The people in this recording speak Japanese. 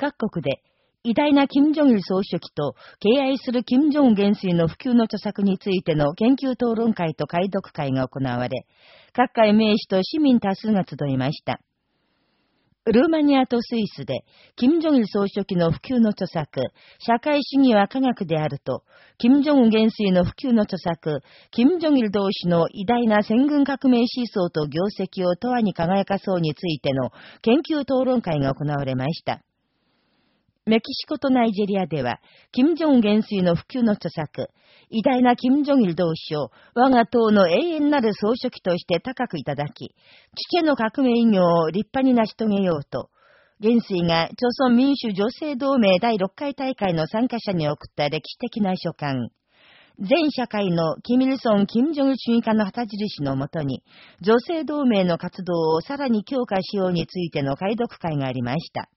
各国で偉大な金正日総書記と敬愛する金正恩元帥の普及の著作についての研究討論会と解読会が行われ、各界名士と市民多数が集いました。ルーマニアとスイスで、金正日総書記の普及の著作、社会主義は科学であると、金正恩元帥の普及の著作、金正日同士の偉大な戦軍革命思想と業績を永遠に輝かそうについての研究討論会が行われました。メキシコとナイジェリアでは、金正恩元帥の普及の著作、偉大な金正日同士を我が党の永遠なる総書記として高くいただき、父の革命偉業を立派に成し遂げようと、元帥が朝鮮民主女性同盟第6回大会の参加者に送った歴史的な書簡、全社会のキミルソン・キム・ジョン主義家の旗印のもとに、女性同盟の活動をさらに強化しようについての解読会がありました。